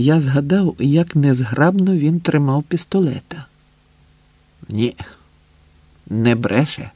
я згадав, як незграбно він тримав пістолета. Ні, не бреше.